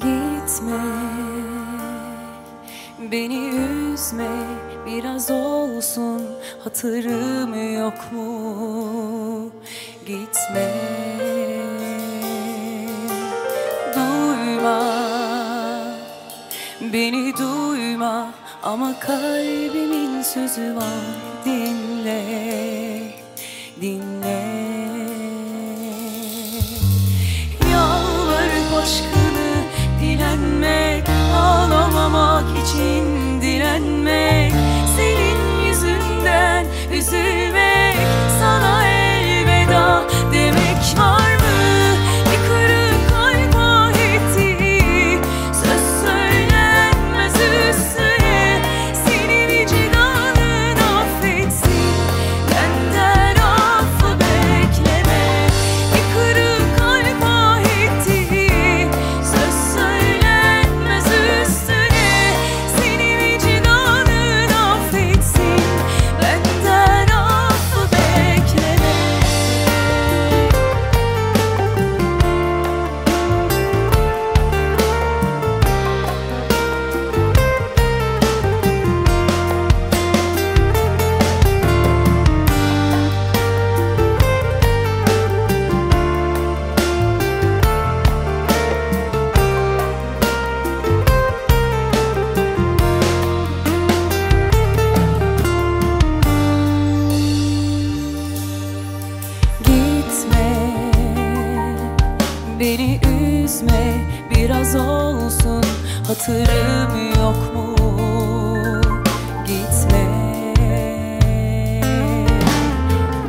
Gitme. Beni üzme Biraz olsun. Hatırım yok mu? Gitme. Duyma. Beni duyma Ama kalbimin sözü var. Dinle. Dinle için direnmek Senin yüzünden üzülmek Biraz olsun Hatırım yok mu? Gitme.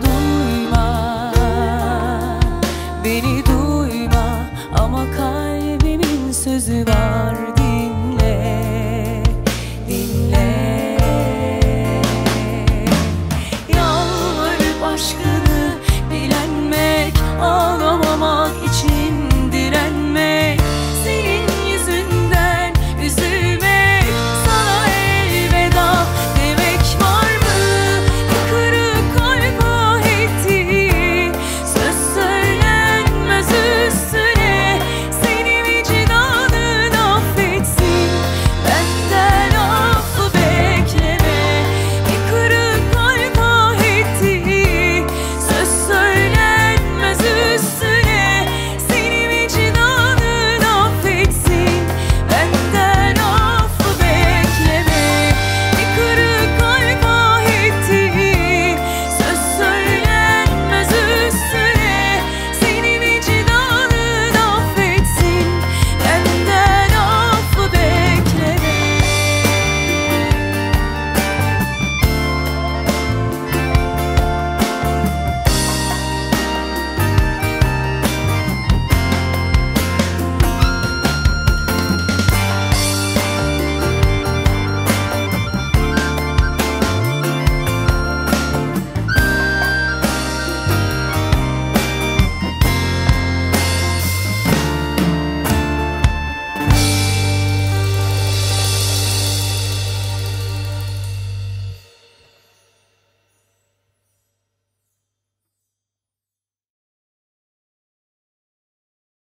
Duyma. Beni duyma Ama kalbimin sözü var